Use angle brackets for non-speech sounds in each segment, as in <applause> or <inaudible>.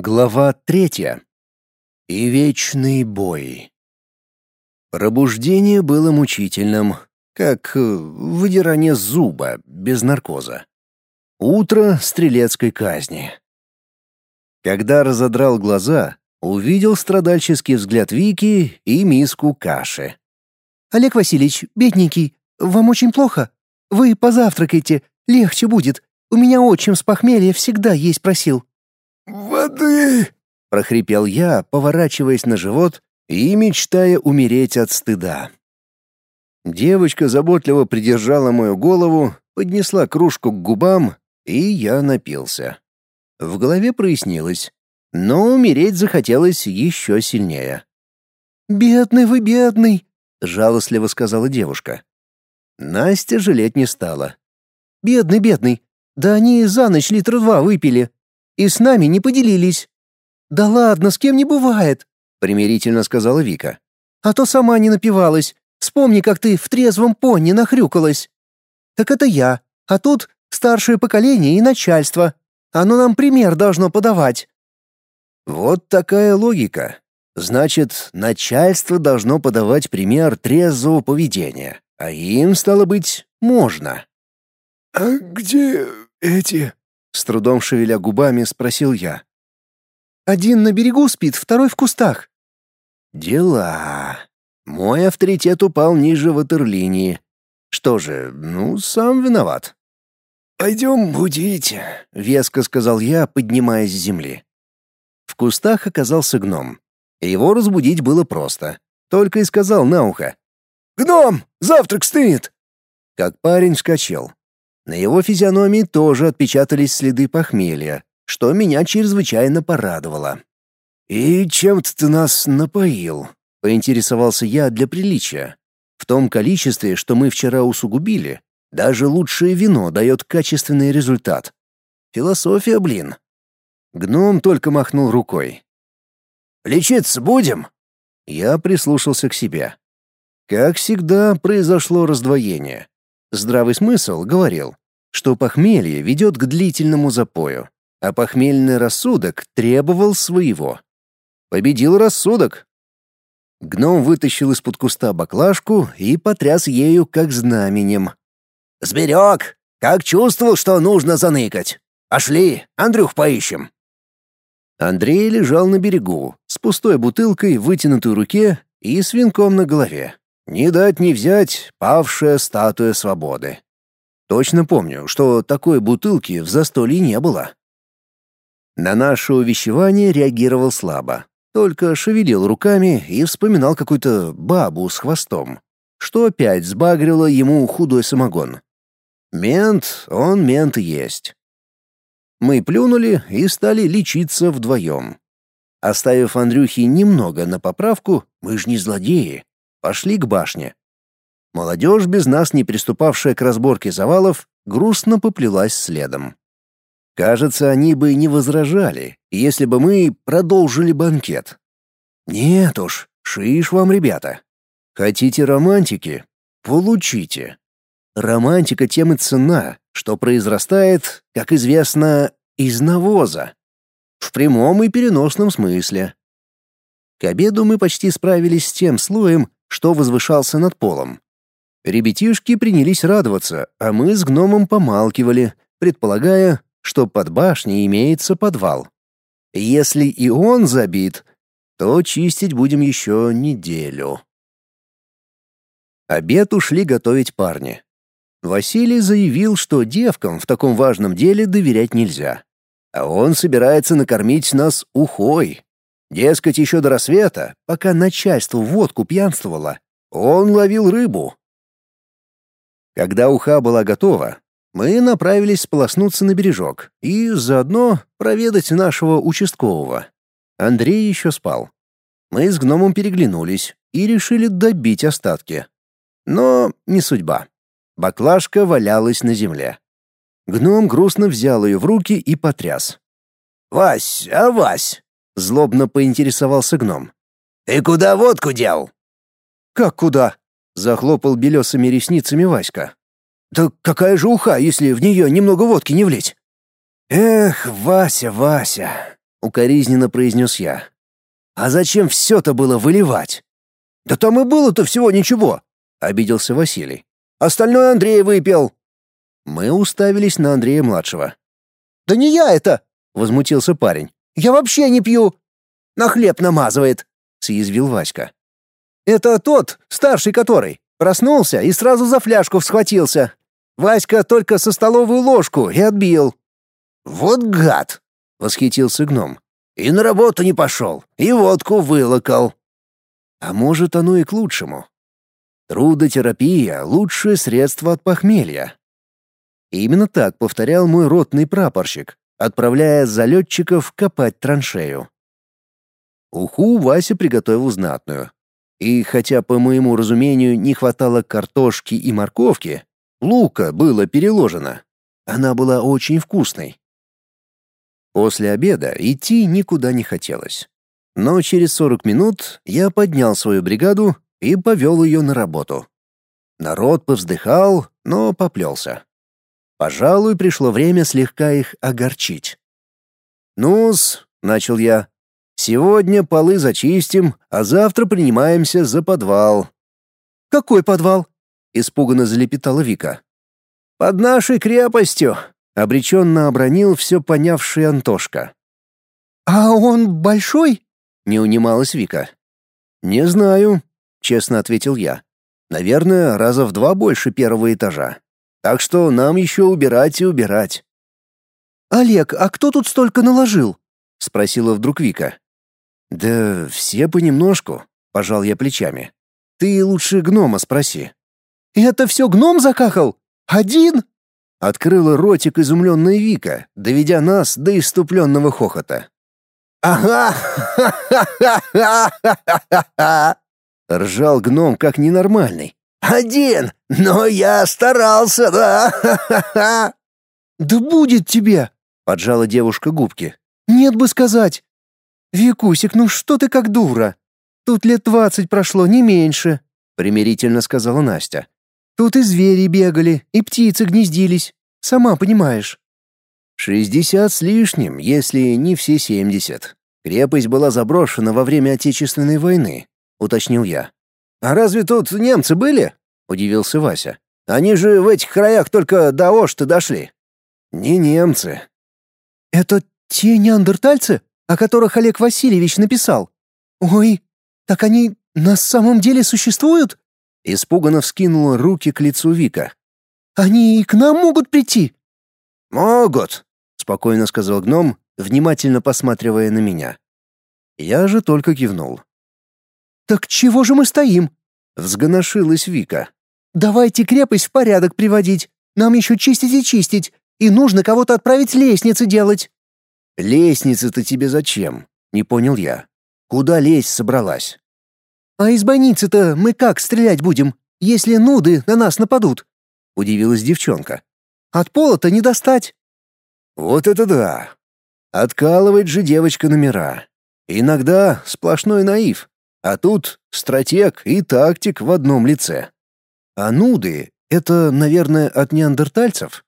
Глава третья. И вечный бой. Пробуждение было мучительным, как э, выдирание зуба без наркоза. Утро стрелецкой казни. Когда разодрал глаза, увидел страдальческий взгляд Вики и миску каши. «Олег Васильевич, бедненький, вам очень плохо? Вы позавтракайте, легче будет. У меня отчим с похмелья всегда есть просил». «Воды!» — прохрипел я, поворачиваясь на живот и мечтая умереть от стыда. Девочка заботливо придержала мою голову, поднесла кружку к губам, и я напился. В голове прояснилось, но умереть захотелось еще сильнее. «Бедный вы, бедный!» — жалостливо сказала девушка. Настя жалеть не стала. «Бедный, бедный! Да они за ночь литра два выпили!» И с нами не поделились». «Да ладно, с кем не бывает», — примирительно сказала Вика. «А то сама не напивалась. Вспомни, как ты в трезвом пони нахрюкалась». «Так это я, а тут старшее поколение и начальство. Оно нам пример должно подавать». Вот такая логика. Значит, начальство должно подавать пример трезвого поведения, а им, стало быть, можно. «А где эти с трудом шевеля губами, спросил я. «Один на берегу спит, второй в кустах». «Дела. Мой авторитет упал ниже ватерлинии. Что же, ну, сам виноват». «Пойдем будить», — веско сказал я, поднимаясь с земли. В кустах оказался гном. Его разбудить было просто. Только и сказал на ухо. «Гном, завтрак стынет!» Как парень вскочил. На его физиономии тоже отпечатались следы похмелья, что меня чрезвычайно порадовало. «И чем-то ты нас напоил?» — поинтересовался я для приличия. В том количестве, что мы вчера усугубили, даже лучшее вино дает качественный результат. Философия, блин. Гном только махнул рукой. «Лечиться будем?» Я прислушался к себе. Как всегда, произошло раздвоение. Здравый смысл говорил, что похмелье ведет к длительному запою, а похмельный рассудок требовал своего. Победил рассудок. Гном вытащил из-под куста баклажку и потряс ею как знаменем. «Сберег! Как чувствовал, что нужно заныкать! Пошли, Андрюх поищем!» Андрей лежал на берегу, с пустой бутылкой в вытянутой руке и с венком на голове. Не дать не взять павшая статуя свободы. Точно помню, что такой бутылки в застолье не было. На наше увещевание реагировал слабо, только шевелил руками и вспоминал какую-то бабу с хвостом, что опять сбагрило ему худой самогон. Мент, он мент есть. Мы плюнули и стали лечиться вдвоем. Оставив Андрюхе немного на поправку, мы ж не злодеи, пошли к башне. Молодежь, без нас не приступавшая к разборке завалов, грустно поплелась следом. Кажется, они бы не возражали, если бы мы продолжили банкет. Нет уж, шиш вам, ребята. Хотите романтики? Получите. Романтика тем и цена, что произрастает, как известно, из навоза. В прямом и переносном смысле. К обеду мы почти справились с тем слоем, что возвышался над полом. Ребятишки принялись радоваться, а мы с гномом помалкивали, предполагая, что под башней имеется подвал. Если и он забит, то чистить будем еще неделю. Обед ушли готовить парни. Василий заявил, что девкам в таком важном деле доверять нельзя. А он собирается накормить нас ухой. Дескать, еще до рассвета, пока начальство водку пьянствовало, он ловил рыбу. Когда уха была готова, мы направились сполоснуться на бережок и заодно проведать нашего участкового. Андрей еще спал. Мы с гномом переглянулись и решили добить остатки. Но не судьба. Баклажка валялась на земле. Гном грустно взял ее в руки и потряс. «Вась, а Вась, Злобно поинтересовался гном. «Ты куда водку дел?» «Как куда?» — захлопал белесыми ресницами Васька. «Да какая же уха, если в нее немного водки не влить?» «Эх, Вася, Вася, — укоризненно произнес я. «А зачем все-то было выливать?» «Да там и было-то всего ничего», — обиделся Василий. «Остальное Андрей выпил». Мы уставились на Андрея-младшего. «Да не я это!» — возмутился парень. «Я вообще не пью!» «На хлеб намазывает!» — съязвил Васька. «Это тот, старший который. Проснулся и сразу за фляжку схватился. Васька только со столовую ложку и отбил». «Вот гад!» — восхитился гном. «И на работу не пошел, и водку вылокал». А может, оно и к лучшему. Трудотерапия — лучшее средство от похмелья. Именно так повторял мой ротный прапорщик, отправляя залетчиков копать траншею. Уху Вася приготовил знатную. И хотя, по моему разумению, не хватало картошки и морковки, лука было переложено. Она была очень вкусной. После обеда идти никуда не хотелось. Но через 40 минут я поднял свою бригаду и повел ее на работу. Народ повздыхал, но поплелся. Пожалуй, пришло время слегка их огорчить. «Ну-с», — начал я, — «сегодня полы зачистим, а завтра принимаемся за подвал». «Какой подвал?» — испуганно залепетала Вика. «Под нашей крепостью», — обреченно обронил все понявший Антошка. «А он большой?» — не унималась Вика. «Не знаю», — честно ответил я. «Наверное, раза в два больше первого этажа. Так что нам еще убирать и убирать». «Олег, а кто тут столько наложил?» — спросила вдруг Вика. «Да все понемножку», — пожал я плечами. «Ты лучше гнома спроси». «Это все гном закахал? Один?» Открыла ротик изумленная Вика, доведя нас до иступленного хохота. «Ага! <laughs> Ржал гном как ненормальный. «Один! Но я старался, да! <laughs> «Да будет тебе!» — поджала девушка губки. «Нет бы сказать!» «Викусик, ну что ты как дура? Тут лет двадцать прошло, не меньше», — примирительно сказала Настя. «Тут и звери бегали, и птицы гнездились, сама понимаешь». «Шестьдесят с лишним, если не все семьдесят. Крепость была заброшена во время Отечественной войны», — уточнил я. «А разве тут немцы были?» — удивился Вася. «Они же в этих краях только до Ошта дошли». «Не немцы». «Это те неандертальцы, о которых Олег Васильевич написал? Ой, так они на самом деле существуют?» Испуганно вскинула руки к лицу Вика. «Они и к нам могут прийти?» «Могут», — спокойно сказал гном, внимательно посматривая на меня. Я же только кивнул. «Так чего же мы стоим?» — взгоношилась Вика. «Давайте крепость в порядок приводить. Нам еще чистить и чистить. И нужно кого-то отправить лестницы делать». «Лестницы-то тебе зачем?» — не понял я. «Куда лезть собралась?» «А из больницы-то мы как стрелять будем, если нуды на нас нападут?» — удивилась девчонка. «От пола-то не достать». «Вот это да! Откалывает же девочка номера. Иногда сплошной наив, а тут стратег и тактик в одном лице. А нуды — это, наверное, от неандертальцев?»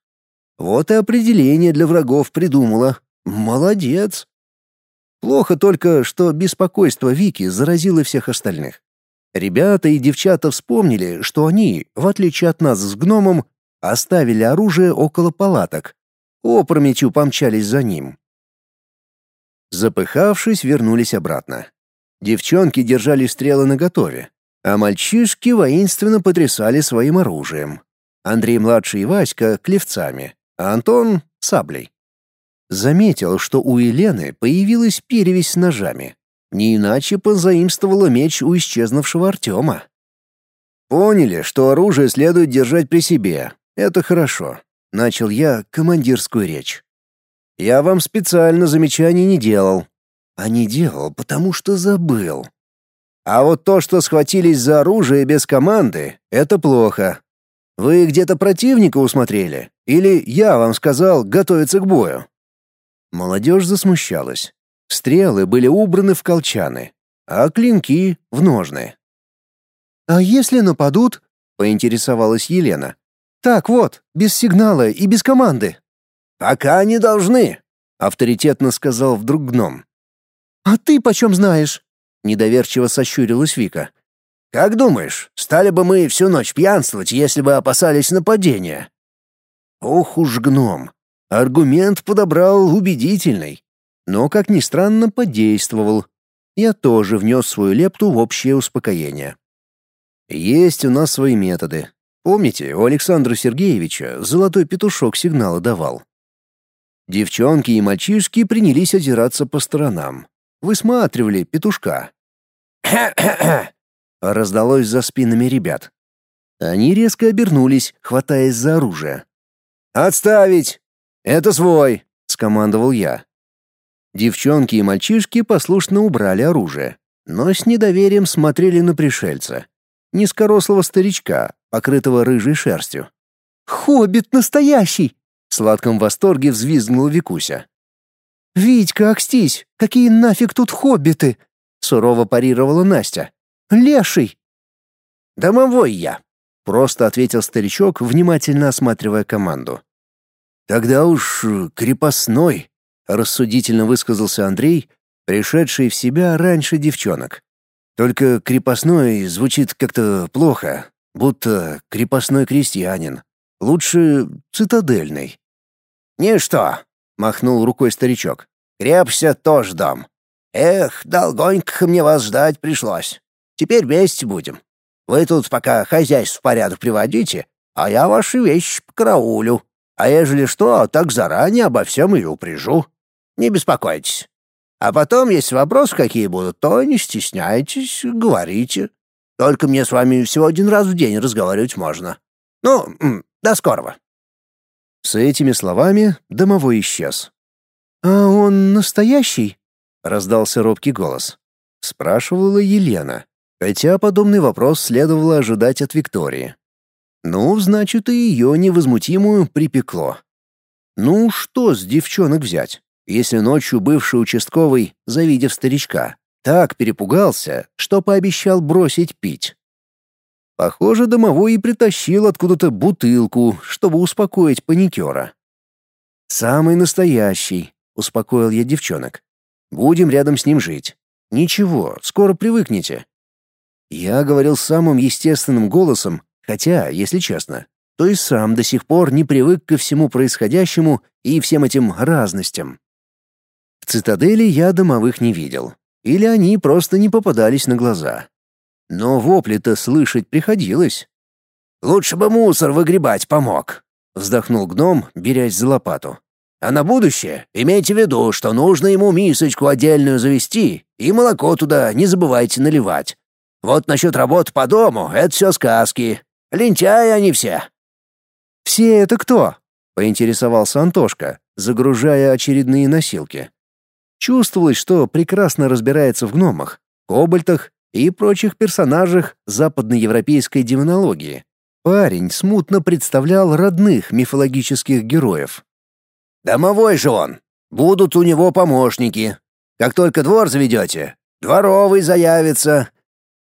Вот и определение для врагов придумала. Молодец. Плохо только, что беспокойство Вики заразило всех остальных. Ребята и девчата вспомнили, что они, в отличие от нас с гномом, оставили оружие около палаток. Опрометью помчались за ним. Запыхавшись, вернулись обратно. Девчонки держали стрелы наготове, а мальчишки воинственно потрясали своим оружием. Андрей-младший и Васька — клевцами а Антон — саблей. Заметил, что у Елены появилась перевесь с ножами. Не иначе позаимствовала меч у исчезнувшего Артема. Поняли, что оружие следует держать при себе. Это хорошо. Начал я командирскую речь. Я вам специально замечаний не делал. А не делал, потому что забыл. А вот то, что схватились за оружие без команды, это плохо. Вы где-то противника усмотрели? Или я вам сказал готовиться к бою?» Молодежь засмущалась. Стрелы были убраны в колчаны, а клинки — в ножны. «А если нападут?» — поинтересовалась Елена. «Так вот, без сигнала и без команды». «Пока не должны», — авторитетно сказал вдруг гном. «А ты почем знаешь?» — недоверчиво сощурилась Вика. «Как думаешь, стали бы мы всю ночь пьянствовать, если бы опасались нападения?» Ох уж гном. Аргумент подобрал убедительный, но, как ни странно, подействовал. Я тоже внес свою лепту в общее успокоение. Есть у нас свои методы. Помните, у Александра Сергеевича золотой петушок сигналы давал. Девчонки и мальчишки принялись озираться по сторонам. Высматривали петушка. <coughs> раздалось за спинами ребят. Они резко обернулись, хватаясь за оружие. «Отставить! Это свой!» — скомандовал я. Девчонки и мальчишки послушно убрали оружие, но с недоверием смотрели на пришельца. Низкорослого старичка, покрытого рыжей шерстью. «Хоббит настоящий!» — в сладком восторге взвизгнула Викуся. «Витька, окстись! Какие нафиг тут хоббиты!» — сурово парировала Настя. «Леший!» «Домовой я!» — просто ответил старичок, внимательно осматривая команду. «Тогда уж э, крепостной», — рассудительно высказался Андрей, пришедший в себя раньше девчонок. «Только крепостной звучит как-то плохо, будто крепостной крестьянин. Лучше цитадельный». «Ничто», — махнул рукой старичок. «Крепся тоже дом. Эх, долгонько мне вас ждать пришлось. Теперь вместе будем. Вы тут пока хозяйство в порядок приводите, а я ваши вещи по караулю. А ежели что, так заранее обо всем и упряжу. Не беспокойтесь. А потом, если вопросы какие будут, то не стесняйтесь, говорите. Только мне с вами всего один раз в день разговаривать можно. Ну, до скорого». С этими словами домовой исчез. «А он настоящий?» — раздался робкий голос. Спрашивала Елена, хотя подобный вопрос следовало ожидать от Виктории. Ну, значит, и ее невозмутимую припекло. Ну, что с девчонок взять, если ночью бывший участковый, завидев старичка, так перепугался, что пообещал бросить пить? Похоже, домовой и притащил откуда-то бутылку, чтобы успокоить паникера. «Самый настоящий», — успокоил я девчонок. «Будем рядом с ним жить. Ничего, скоро привыкнете». Я говорил самым естественным голосом, Хотя, если честно, то и сам до сих пор не привык ко всему происходящему и всем этим разностям. В цитадели я домовых не видел. Или они просто не попадались на глаза. Но вопли-то слышать приходилось. «Лучше бы мусор выгребать помог», — вздохнул гном, берясь за лопату. «А на будущее имейте в виду, что нужно ему мисочку отдельную завести и молоко туда не забывайте наливать. Вот насчет работы по дому — это все сказки. Лентяи они все». «Все это кто?» — поинтересовался Антошка, загружая очередные носилки. Чувствовалось, что прекрасно разбирается в гномах, кобальтах и прочих персонажах западноевропейской демонологии. Парень смутно представлял родных мифологических героев. «Домовой же он. Будут у него помощники. Как только двор заведете, дворовый заявится.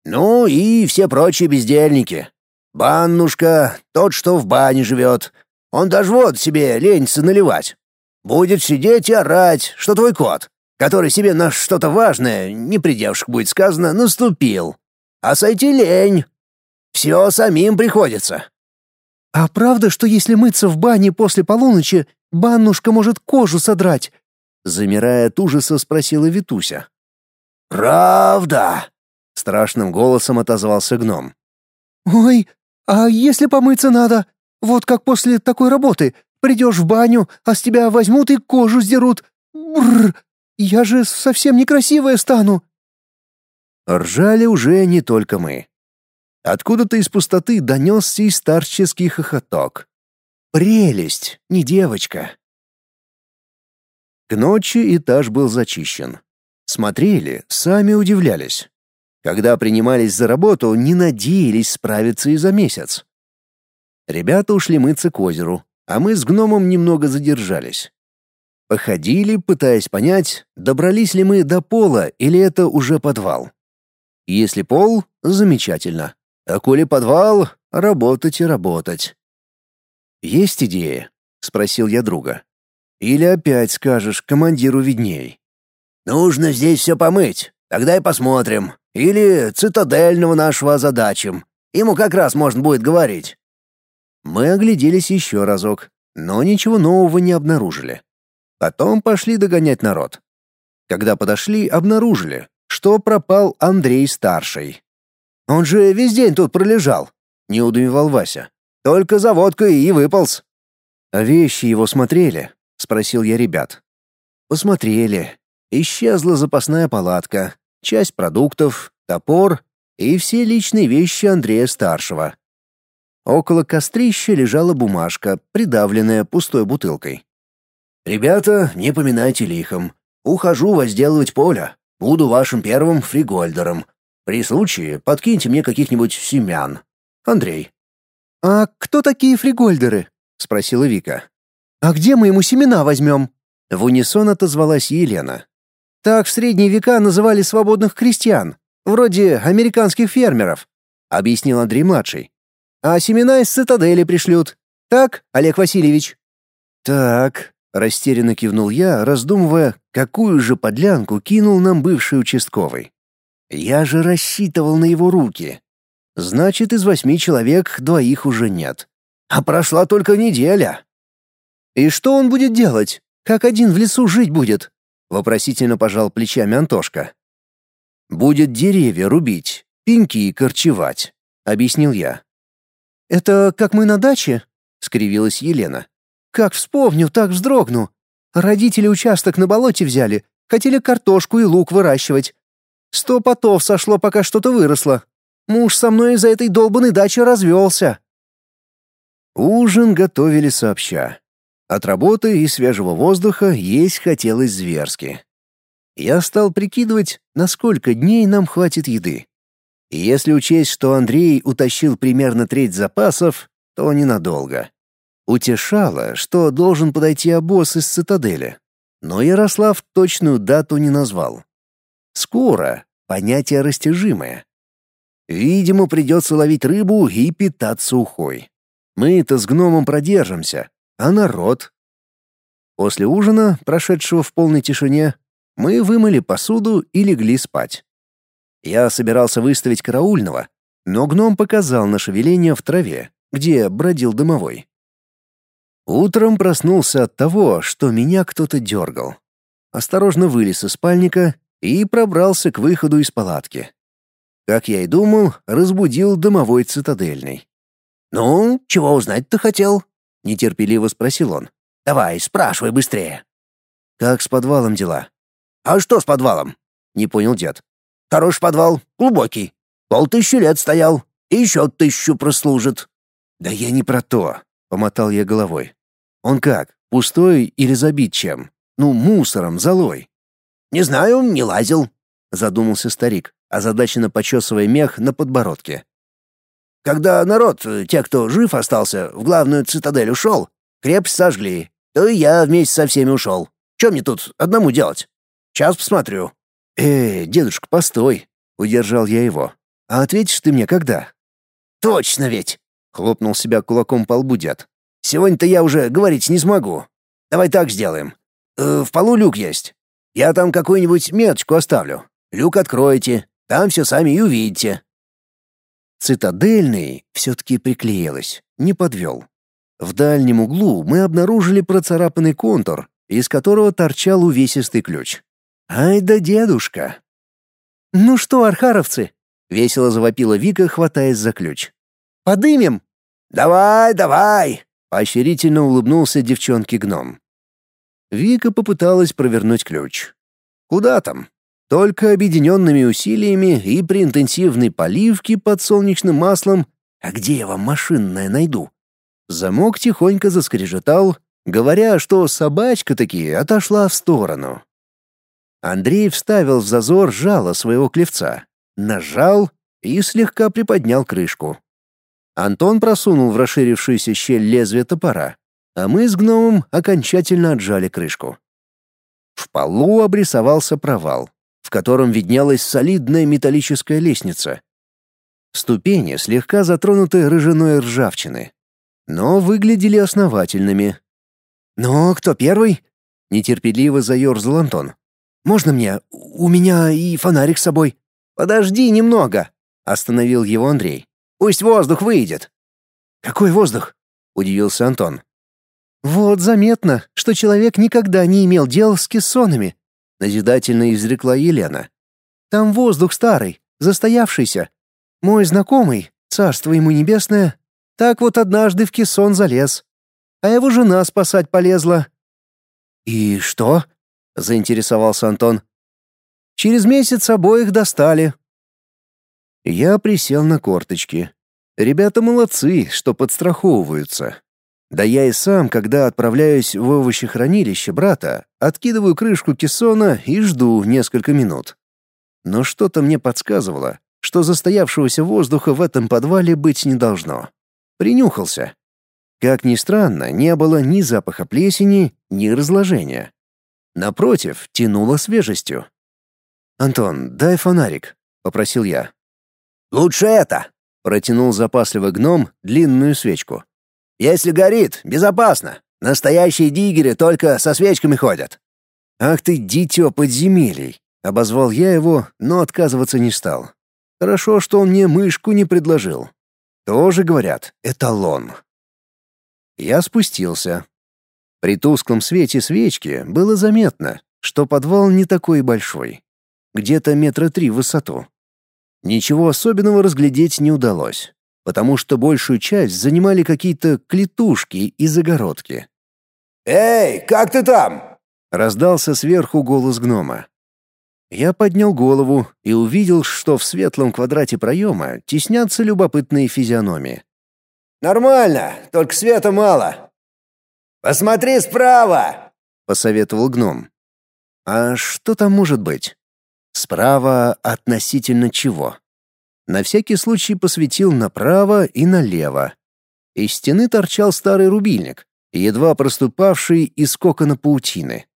Ну и все прочие бездельники. Баннушка, тот, что в бане живет. Он даже вот себе ленится наливать. Будет сидеть и орать, что твой кот, который себе на что-то важное, не при девушек будет сказано, наступил. А сойти лень. Все самим приходится. А правда, что если мыться в бане после полуночи, баннушка может кожу содрать? Замирая от ужаса, спросила Витуся. «Правда!» — страшным голосом отозвался гном. «Ой, «А если помыться надо? Вот как после такой работы. Придешь в баню, а с тебя возьмут и кожу сдерут. Бррр, я же совсем некрасивая стану». Ржали уже не только мы. Откуда-то из пустоты донесся и старческий хохоток. «Прелесть, не девочка!» К ночи этаж был зачищен. Смотрели, сами удивлялись. Когда принимались за работу, не надеялись справиться и за месяц. Ребята ушли мыться к озеру, а мы с гномом немного задержались. Походили, пытаясь понять, добрались ли мы до пола или это уже подвал. Если пол — замечательно. А коли подвал — работать и работать. «Есть идея?» — спросил я друга. Или опять скажешь, командиру видней. Нужно здесь все помыть, тогда и посмотрим. Или цитадельного нашего озадачим. Ему как раз можно будет говорить. Мы огляделись еще разок, но ничего нового не обнаружили. Потом пошли догонять народ. Когда подошли, обнаружили, что пропал Андрей Старший. «Он же весь день тут пролежал», — не удумевал Вася. «Только за водкой и выполз». «А вещи его смотрели?» — спросил я ребят. «Посмотрели. Исчезла запасная палатка, часть продуктов, топор и все личные вещи Андрея Старшего. Около кострища лежала бумажка, придавленная пустой бутылкой. «Ребята, не поминайте лихом. Ухожу возделывать поле. Буду вашим первым фригольдером. При случае подкиньте мне каких-нибудь семян. Андрей». «А кто такие фригольдеры?» — спросила Вика. «А где мы ему семена возьмем?» В унисон отозвалась Елена. «Так в средние века называли свободных крестьян, вроде американских фермеров», — объяснил Андрей-младший а семена из цитадели пришлют. Так, Олег Васильевич?» «Так», — растерянно кивнул я, раздумывая, какую же подлянку кинул нам бывший участковый. «Я же рассчитывал на его руки. Значит, из восьми человек двоих уже нет. А прошла только неделя». «И что он будет делать? Как один в лесу жить будет?» — вопросительно пожал плечами Антошка. «Будет деревья рубить, пеньки корчевать», — объяснил я. «Это как мы на даче?» — скривилась Елена. «Как вспомню, так вздрогну. Родители участок на болоте взяли, хотели картошку и лук выращивать. Сто потов сошло, пока что-то выросло. Муж со мной из-за этой долбанной дачи развелся». Ужин готовили сообща. От работы и свежего воздуха есть хотелось зверски. Я стал прикидывать, на сколько дней нам хватит еды. И если учесть, что Андрей утащил примерно треть запасов, то ненадолго. Утешало, что должен подойти обоз из цитадели. Но Ярослав точную дату не назвал. Скоро — понятие растяжимое. Видимо, придется ловить рыбу и питаться ухой. Мы-то с гномом продержимся, а народ... После ужина, прошедшего в полной тишине, мы вымыли посуду и легли спать. Я собирался выставить караульного, но гном показал на шевеление в траве, где бродил дымовой. Утром проснулся от того, что меня кто-то дергал. Осторожно вылез из спальника и пробрался к выходу из палатки. Как я и думал, разбудил дымовой цитадельный. «Ну, чего узнать-то хотел?» — нетерпеливо спросил он. «Давай, спрашивай быстрее». «Как с подвалом дела?» «А что с подвалом?» — не понял дед. Хороший подвал, глубокий. Полтыщи лет стоял, и еще тысячу прослужит». «Да я не про то», — помотал я головой. «Он как, пустой или забит чем? Ну, мусором, золой?» «Не знаю, не лазил», — задумался старик, озадаченно почесывая мех на подбородке. «Когда народ, те, кто жив остался, в главную цитадель ушел, крепость сожгли, то и я вместе со всеми ушел. Чем мне тут одному делать? Сейчас посмотрю». «Э, дедушка, постой!» — удержал я его. «А ответишь ты мне когда?» «Точно ведь!» — хлопнул себя кулаком по лбу дед. «Сегодня-то я уже говорить не смогу. Давай так сделаем. Э, в полу люк есть. Я там какую-нибудь меточку оставлю. Люк откроете, там все сами и увидите». Цитадельный все-таки приклеилась, не подвел. В дальнем углу мы обнаружили процарапанный контур, из которого торчал увесистый ключ. Ай да дедушка. Ну что, архаровцы? Весело завопила Вика, хватаясь за ключ. Подымем. Давай, давай, поощрительно улыбнулся девчонке гном. Вика попыталась провернуть ключ. Куда там? Только объединенными усилиями и при интенсивной поливке под солнечным маслом, а где я вам машинное найду? Замок тихонько заскрежетал, говоря, что собачка таки отошла в сторону. Андрей вставил в зазор жало своего клевца, нажал и слегка приподнял крышку. Антон просунул в расширившуюся щель лезвие топора, а мы с гномом окончательно отжали крышку. В полу обрисовался провал, в котором виднелась солидная металлическая лестница. Ступени слегка затронуты рыжиной ржавчины, но выглядели основательными. «Ну, кто первый?» — нетерпеливо заерзал Антон. «Можно мне? У меня и фонарик с собой». «Подожди немного», — остановил его Андрей. «Пусть воздух выйдет». «Какой воздух?» — удивился Антон. «Вот заметно, что человек никогда не имел дел с кессонами», — назидательно изрекла Елена. «Там воздух старый, застоявшийся. Мой знакомый, царство ему небесное, так вот однажды в кессон залез. А его жена спасать полезла». «И что?» — заинтересовался Антон. «Через месяц обоих достали». Я присел на корточки. Ребята молодцы, что подстраховываются. Да я и сам, когда отправляюсь в овощехранилище брата, откидываю крышку кессона и жду несколько минут. Но что-то мне подсказывало, что застоявшегося воздуха в этом подвале быть не должно. Принюхался. Как ни странно, не было ни запаха плесени, ни разложения. Напротив, тянуло свежестью. «Антон, дай фонарик», — попросил я. «Лучше это», — протянул запасливый гном длинную свечку. Если горит, безопасно. Настоящие диггеры только со свечками ходят». «Ах ты, дитё подземелий!» — обозвал я его, но отказываться не стал. Хорошо, что он мне мышку не предложил. Тоже, говорят, эталон. Я спустился. При тусклом свете свечки было заметно, что подвал не такой большой. Где-то метра три в высоту. Ничего особенного разглядеть не удалось потому что большую часть занимали какие-то клетушки и загородки. «Эй, как ты там?» — раздался сверху голос гнома. Я поднял голову и увидел, что в светлом квадрате проема теснятся любопытные физиономии. «Нормально, только света мало». «Посмотри справа!» — посоветовал гном. «А что там может быть? Справа относительно чего?» На всякий случай посветил направо и налево. Из стены торчал старый рубильник, едва проступавший из кокона паутины.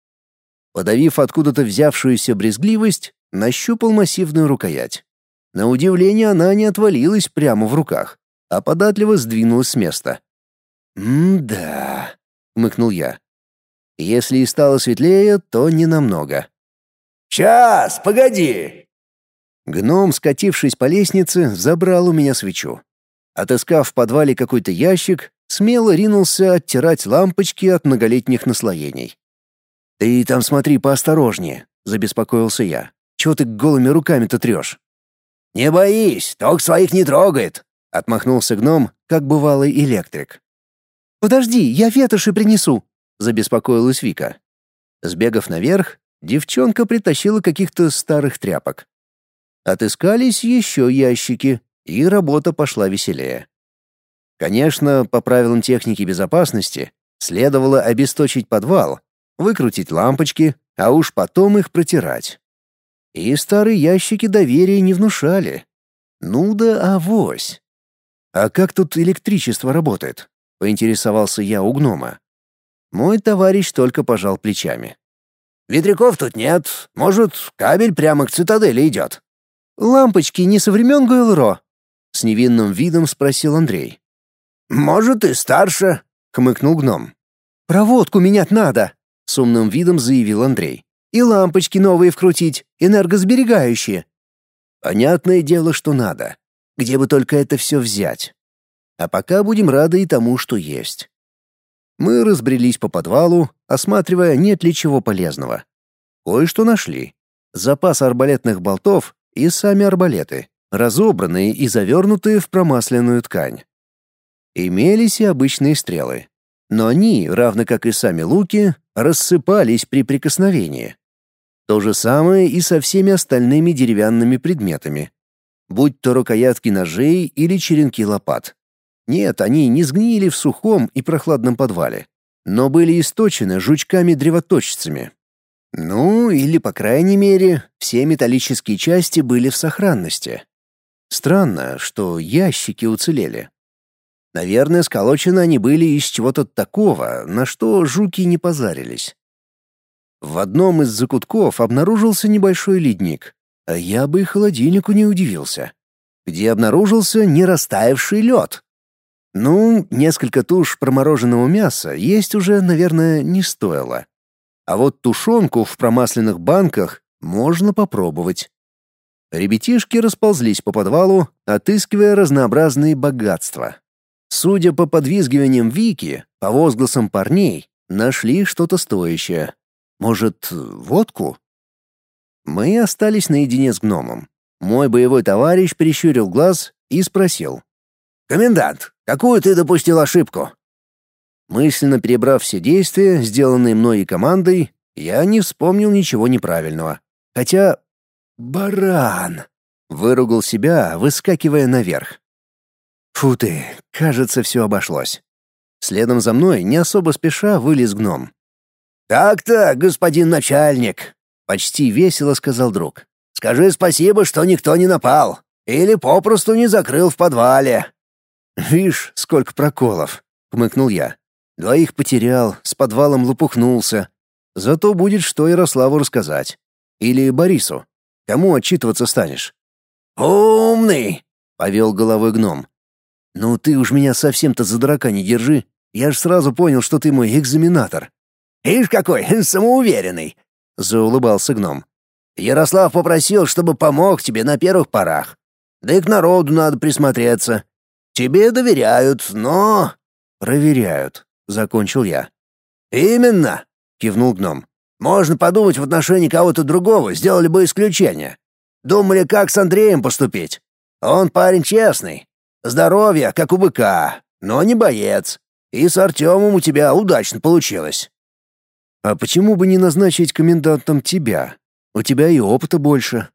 Подавив откуда-то взявшуюся брезгливость, нащупал массивную рукоять. На удивление она не отвалилась прямо в руках, а податливо сдвинулась с места. «М-да», — мыкнул я. Если и стало светлее, то не намного. «Час, погоди!» Гном, скатившись по лестнице, забрал у меня свечу. Отыскав в подвале какой-то ящик, смело ринулся оттирать лампочки от многолетних наслоений. «Ты там смотри поосторожнее», — забеспокоился я. «Чего ты голыми руками-то трешь?» «Не боись, ток своих не трогает», — отмахнулся гном, как бывалый электрик. «Подожди, я ветоши принесу», — забеспокоилась Вика. Сбегав наверх, девчонка притащила каких-то старых тряпок. Отыскались еще ящики, и работа пошла веселее. Конечно, по правилам техники безопасности, следовало обесточить подвал, выкрутить лампочки, а уж потом их протирать. И старые ящики доверия не внушали. Ну да авось. «А как тут электричество работает?» — поинтересовался я у гнома. Мой товарищ только пожал плечами. «Ветряков тут нет. Может, кабель прямо к цитадели идет. «Лампочки не со времен Гуэлро?» — с невинным видом спросил Андрей. «Может, и старше», — хмыкнул гном. «Проводку менять надо», — с умным видом заявил Андрей. «И лампочки новые вкрутить, энергосберегающие». «Понятное дело, что надо. Где бы только это все взять. А пока будем рады и тому, что есть». Мы разбрелись по подвалу, осматривая, нет ли чего полезного. Кое-что нашли. Запас арбалетных болтов и сами арбалеты, разобранные и завернутые в промасленную ткань. Имелись и обычные стрелы, но они, равно как и сами луки, рассыпались при прикосновении. То же самое и со всеми остальными деревянными предметами, будь то рукоятки ножей или черенки лопат. Нет, они не сгнили в сухом и прохладном подвале, но были источены жучками-древоточцами. Ну, или, по крайней мере, все металлические части были в сохранности. Странно, что ящики уцелели. Наверное, сколочены они были из чего-то такого, на что жуки не позарились. В одном из закутков обнаружился небольшой ледник, а я бы и холодильнику не удивился. Где обнаружился не растаявший лед. Ну, несколько туш промороженного мяса есть уже, наверное, не стоило. А вот тушенку в промасленных банках можно попробовать. Ребятишки расползлись по подвалу, отыскивая разнообразные богатства. Судя по подвизгиваниям Вики, по возгласам парней, нашли что-то стоящее. Может, водку? Мы остались наедине с гномом. Мой боевой товарищ прищурил глаз и спросил. «Комендант, какую ты допустил ошибку?» Мысленно перебрав все действия, сделанные мной и командой, я не вспомнил ничего неправильного. Хотя... «Баран!» — выругал себя, выскакивая наверх. Фу ты, кажется, все обошлось. Следом за мной, не особо спеша, вылез гном. «Так-то, господин начальник!» — почти весело сказал друг. «Скажи спасибо, что никто не напал. Или попросту не закрыл в подвале». «Вишь, сколько проколов!» — хмыкнул я. «Двоих потерял, с подвалом лопухнулся. Зато будет что Ярославу рассказать. Или Борису. Кому отчитываться станешь?» «Умный!» — повел головой гном. «Ну ты уж меня совсем-то за дурака не держи. Я ж сразу понял, что ты мой экзаменатор». «Ишь какой, <laughs> самоуверенный!» — заулыбался гном. «Ярослав попросил, чтобы помог тебе на первых порах. Да и к народу надо присмотреться. Тебе доверяют, но...» «Проверяют», — закончил я. «Именно!» — кивнул гном. «Можно подумать, в отношении кого-то другого сделали бы исключение. Думали, как с Андреем поступить. Он парень честный, Здоровье, как у быка, но не боец. И с Артемом у тебя удачно получилось. А почему бы не назначить комендантом тебя? У тебя и опыта больше.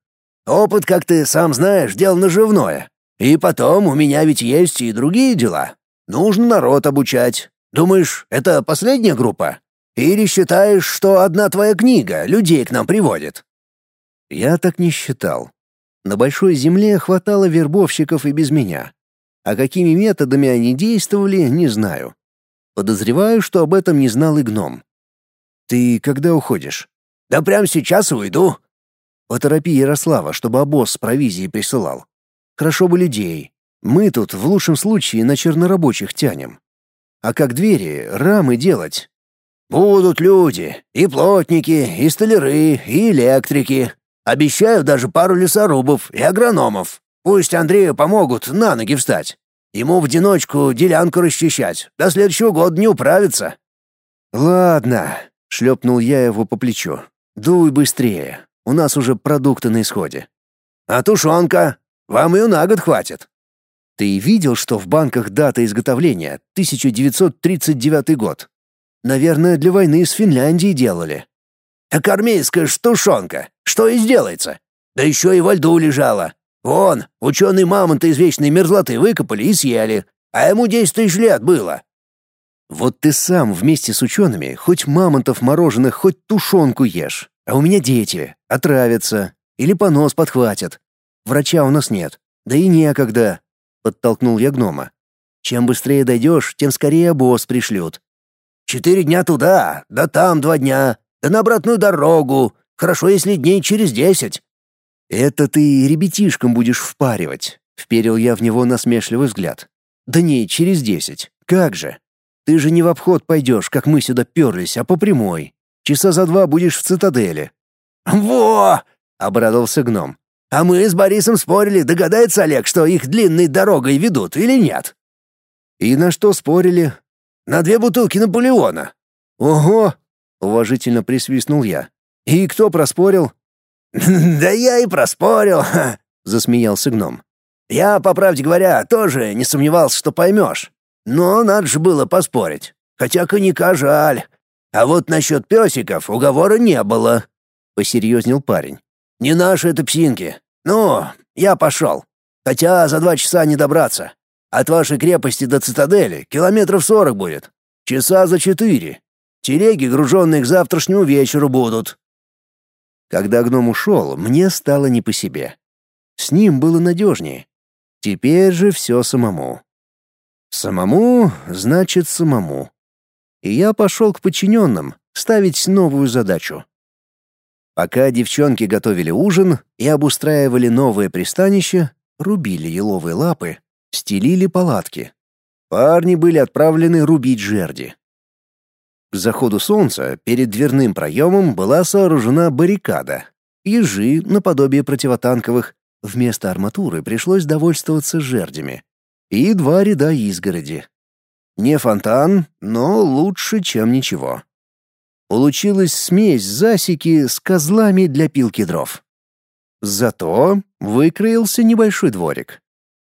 Опыт, как ты сам знаешь, дело наживное. И потом у меня ведь есть и другие дела. Нужно народ обучать. Думаешь, это последняя группа? Или считаешь, что одна твоя книга людей к нам приводит? Я так не считал. На большой земле хватало вербовщиков и без меня. А какими методами они действовали, не знаю. Подозреваю, что об этом не знал и гном. «Ты когда уходишь?» «Да прямо сейчас уйду». «Поторопи Ярослава, чтобы обоз с провизией присылал. Хорошо бы людей. Мы тут, в лучшем случае, на чернорабочих тянем. А как двери, рамы делать?» «Будут люди. И плотники, и столяры, и электрики. Обещаю даже пару лесорубов и агрономов. Пусть Андрею помогут на ноги встать. Ему в одиночку делянку расчищать. До следующего года не управится». «Ладно», — шлепнул я его по плечу. «Дуй быстрее. У нас уже продукты на исходе». «А тушенка? Вам ее на год хватит». «Ты видел, что в банках дата изготовления 1939 год? Наверное, для войны с Финляндией делали». «Так армейская ж тушенка. Что и сделается? Да еще и во льду лежала. Вон, ученые мамонта из вечной мерзлоты выкопали и съели, а ему десять тысяч лет было. Вот ты сам вместе с учеными хоть мамонтов мороженых, хоть тушенку ешь. А у меня дети, отравятся или понос подхватят. Врача у нас нет, да и некогда. Подтолкнул я гнома. Чем быстрее дойдешь, тем скорее обоз пришлют. Четыре дня туда, да там два дня, да на обратную дорогу. Хорошо, если дней через десять. «Это ты ребятишкам будешь впаривать», — вперил я в него насмешливый взгляд. «Да не, через десять. Как же? Ты же не в обход пойдешь, как мы сюда перлись, а по прямой. Часа за два будешь в цитадели». «Во!» — обрадовался гном. «А мы с Борисом спорили, догадается Олег, что их длинной дорогой ведут или нет?» «И на что спорили?» «На две бутылки Наполеона». «Ого!» — уважительно присвистнул я. «И кто проспорил?» <laughs> «Да я и проспорил», <laughs> — засмеялся гном. «Я, по правде говоря, тоже не сомневался, что поймешь. Но надо же было поспорить. Хотя коньяка жаль. А вот насчет песиков уговора не было», — посерьезнел парень. «Не наши это псинки. Ну, я пошел. Хотя за два часа не добраться. От вашей крепости до цитадели километров сорок будет. Часа за четыре. Телеги, груженные к завтрашнему вечеру, будут. Когда гном ушел, мне стало не по себе. С ним было надежнее. Теперь же все самому. Самому значит самому. И я пошел к подчиненным ставить новую задачу. Пока девчонки готовили ужин и обустраивали новое пристанище, рубили еловые лапы, стелили палатки. парни были отправлены рубить жерди. К заходу солнца перед дверным проемом была сооружена баррикада. Ежи, наподобие противотанковых, вместо арматуры пришлось довольствоваться жердями. И два ряда изгороди. Не фонтан, но лучше, чем ничего. Получилась смесь засеки с козлами для пилки дров. Зато выкроился небольшой дворик.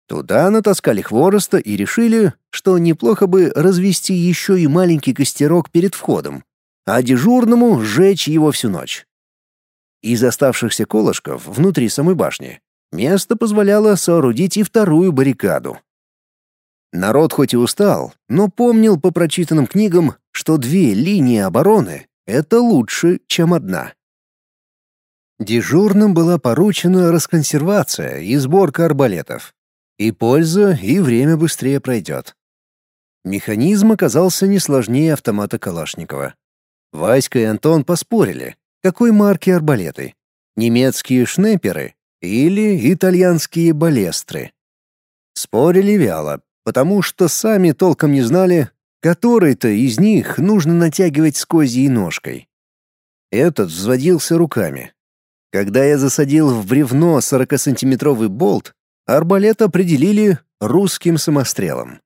Туда натаскали хвороста и решили, что неплохо бы развести еще и маленький костерок перед входом, а дежурному сжечь его всю ночь. Из оставшихся колышков внутри самой башни место позволяло соорудить и вторую баррикаду. Народ хоть и устал, но помнил по прочитанным книгам, что две линии обороны — это лучше, чем одна. Дежурным была поручена расконсервация и сборка арбалетов. И польза, и время быстрее пройдет. Механизм оказался не сложнее автомата Калашникова. Васька и Антон поспорили, какой марки арбалеты — немецкие шнеперы или итальянские балестры. Спорили вяло, потому что сами толком не знали, который-то из них нужно натягивать с козьей ножкой. Этот взводился руками. Когда я засадил в бревно 40-сантиметровый болт, Арбалет определили русским самострелом.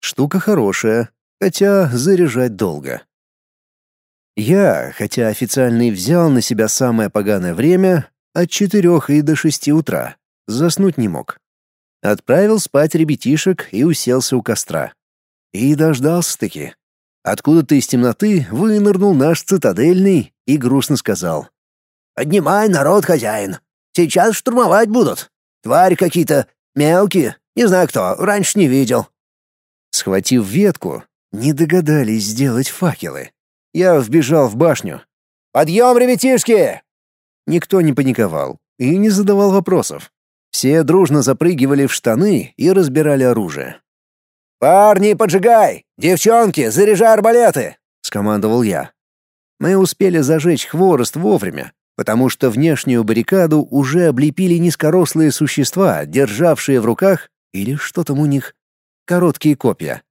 Штука хорошая, хотя заряжать долго. Я, хотя официально и взял на себя самое поганое время, от четырех и до шести утра, заснуть не мог. Отправил спать ребятишек и уселся у костра. И дождался-таки. Откуда-то из темноты вынырнул наш цитадельный и грустно сказал. «Поднимай, народ, хозяин. Сейчас штурмовать будут. Твари какие-то мелкие, не знаю кто, раньше не видел». Схватив ветку, не догадались сделать факелы. Я вбежал в башню. «Подъем, ребятишки!» Никто не паниковал и не задавал вопросов. Все дружно запрыгивали в штаны и разбирали оружие. «Парни, поджигай! Девчонки, заряжай арбалеты!» — скомандовал я. Мы успели зажечь хворост вовремя, потому что внешнюю баррикаду уже облепили низкорослые существа, державшие в руках, или что там у них, короткие копья.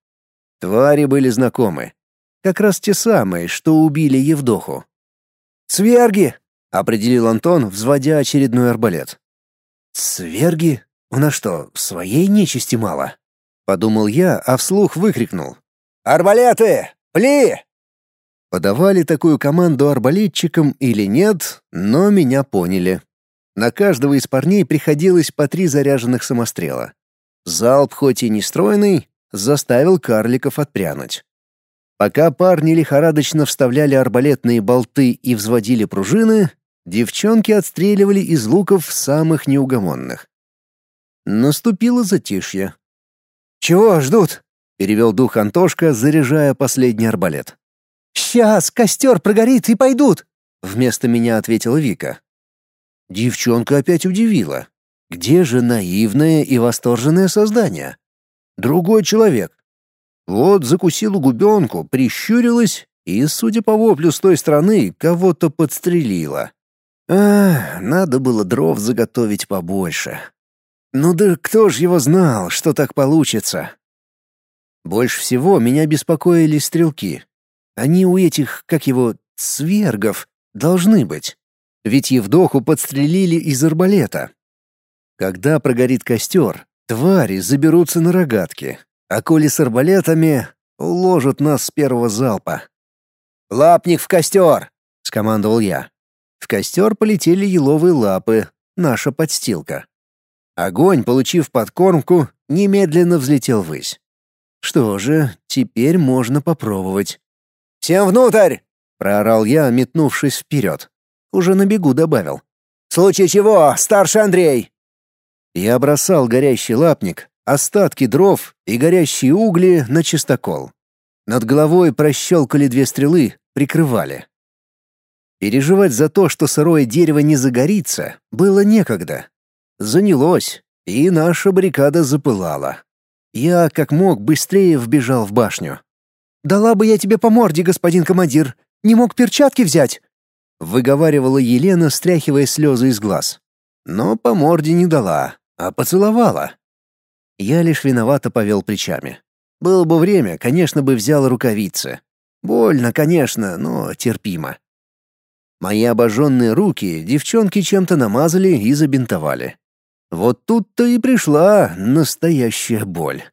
Твари были знакомы. Как раз те самые, что убили Евдоху. «Цверги!» — определил Антон, взводя очередной арбалет. «Цверги? У нас что, своей нечисти мало?» — подумал я, а вслух выкрикнул. «Арбалеты! Пли!» Подавали такую команду арбалетчикам или нет, но меня поняли. На каждого из парней приходилось по три заряженных самострела. Залп, хоть и не стройный, заставил карликов отпрянуть. Пока парни лихорадочно вставляли арбалетные болты и взводили пружины, девчонки отстреливали из луков самых неугомонных. Наступило затишье. «Чего ждут?» — перевел дух Антошка, заряжая последний арбалет. «Сейчас костер прогорит и пойдут!» — вместо меня ответила Вика. Девчонка опять удивила. Где же наивное и восторженное создание? Другой человек. Вот закусила губенку, прищурилась и, судя по воплю с той стороны, кого-то подстрелила. А, надо было дров заготовить побольше. Ну да кто ж его знал, что так получится? Больше всего меня беспокоили стрелки. Они у этих, как его, свергов, должны быть. Ведь Евдоху подстрелили из арбалета. Когда прогорит костер, твари заберутся на рогатки, а коли с арбалетами, уложат нас с первого залпа. «Лапник в костер!» — скомандовал я. В костер полетели еловые лапы, наша подстилка. Огонь, получив подкормку, немедленно взлетел ввысь. Что же, теперь можно попробовать. «Всем внутрь!» — проорал я, метнувшись вперед. Уже на бегу добавил. «В случае чего, старший Андрей!» Я бросал горящий лапник, остатки дров и горящие угли на чистокол. Над головой прощелкали две стрелы, прикрывали. Переживать за то, что сырое дерево не загорится, было некогда. Занялось, и наша баррикада запылала. Я, как мог, быстрее вбежал в башню. «Дала бы я тебе по морде, господин командир. Не мог перчатки взять?» Выговаривала Елена, стряхивая слезы из глаз. Но по морде не дала, а поцеловала. Я лишь виновато повел плечами. Было бы время, конечно, бы взял рукавицы. Больно, конечно, но терпимо. Мои обожженные руки девчонки чем-то намазали и забинтовали. Вот тут-то и пришла настоящая боль.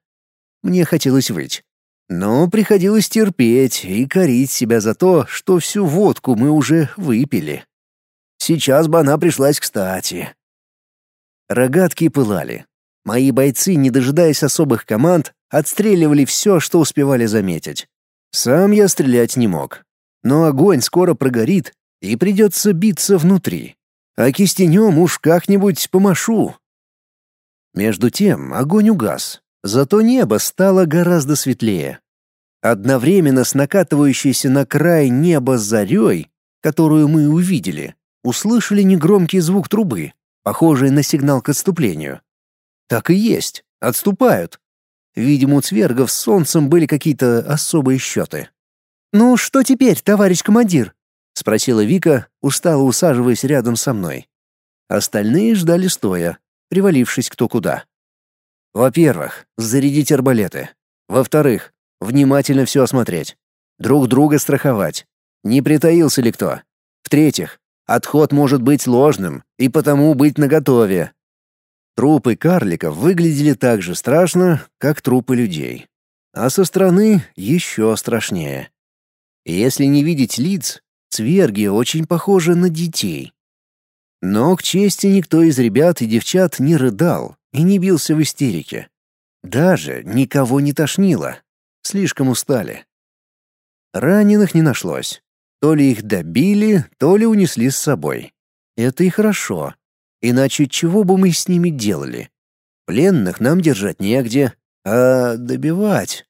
Мне хотелось выть. Но приходилось терпеть и корить себя за то, что всю водку мы уже выпили. Сейчас бы она пришлась кстати. Рогатки пылали. Мои бойцы, не дожидаясь особых команд, отстреливали все, что успевали заметить. Сам я стрелять не мог. Но огонь скоро прогорит, и придется биться внутри. А кистенем уж как-нибудь помашу. Между тем огонь угас, зато небо стало гораздо светлее. Одновременно с накатывающейся на край неба зарей, которую мы увидели, услышали негромкий звук трубы, похожий на сигнал к отступлению. Так и есть, отступают. Видимо, у цвергов с солнцем были какие-то особые счеты. «Ну что теперь, товарищ командир?» — спросила Вика, устало усаживаясь рядом со мной. Остальные ждали стоя, привалившись кто куда. Во-первых, зарядить арбалеты. Во-вторых, внимательно все осмотреть. Друг друга страховать. Не притаился ли кто. В-третьих, отход может быть ложным, и потому быть наготове. Трупы карликов выглядели так же страшно, как трупы людей. А со стороны еще страшнее. Если не видеть лиц, цверги очень похожи на детей. Но к чести никто из ребят и девчат не рыдал и не бился в истерике. Даже никого не тошнило. Слишком устали. Раненых не нашлось. То ли их добили, то ли унесли с собой. Это и хорошо. Иначе чего бы мы с ними делали? Пленных нам держать негде, а добивать...